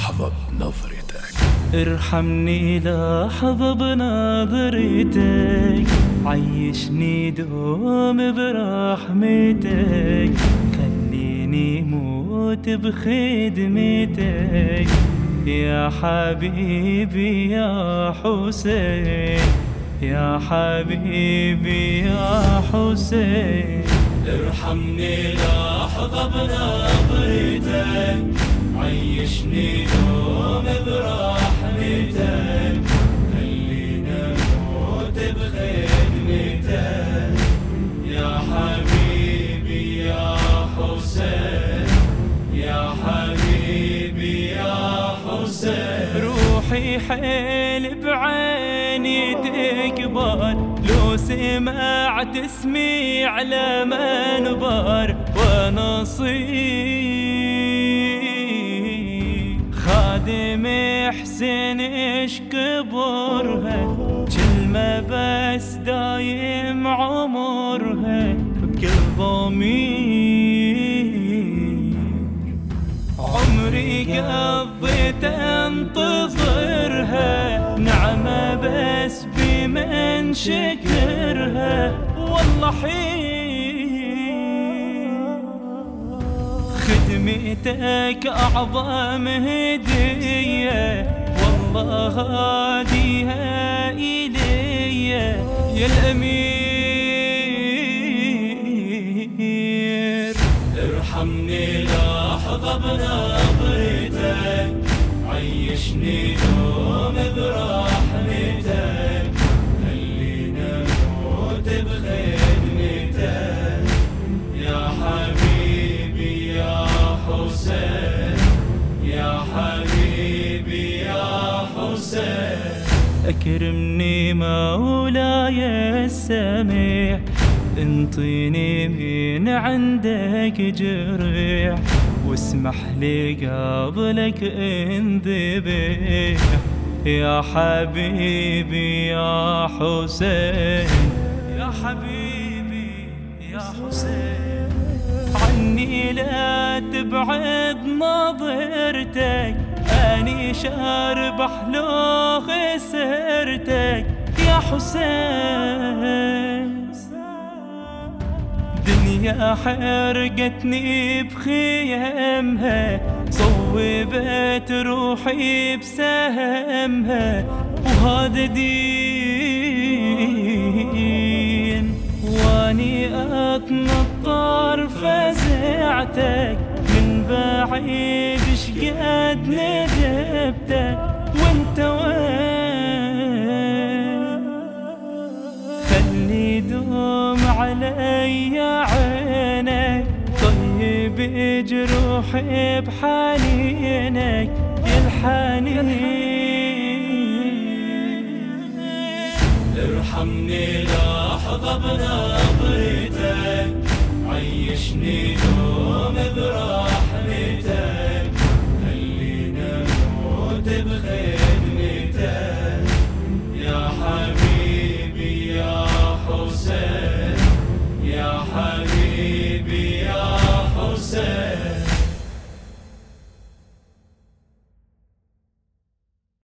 لحظة بنظرتك ارحمني لحظة بنظرتك. عيشني دوم برحمتك. خليني موت بخدمتك. يا حبيبي يا حسين. يا حبيبي يا حسين. ارحمني لحظة بنظرتك. عيشني دوم برحمتك. خلينا نموت بخدمتك. يا حبيبي يا حسين. يا حبيبي يا حسين. روحي حيل بعيني تكبر لو سمعت اسمي على منبر. ونصيب حسين إيش كبرها؟ كلمة بس دايم عمرها. بكل ضمير عمري قضيت أنتظرها. نعمة بس بمن شكرها. والله حين خدمتك أعظم هدية. والله هاديها إلي. يا الأمير ارحمني لحظة بنظرتك عيشني دوم برحمتك أكرمني مولاي السميع أنطيني من عندك جريح واسمح لي قبلك انذبح يا حبيبي يا حسين يا حبيبي يا حسين. عني لا تبعد نظرتك أني شارب حلو خسرتك يا حسين. دنيا حرقتني بخيمها صوبت روحي بسهمها وهذا دين. واني أتنطر فزعتك بعيد شقد ندبتك وأنت وين؟ خلي دوم علي عينك طيب جروحي بحنينك الحنين. ارحمني لحظة بنظرتك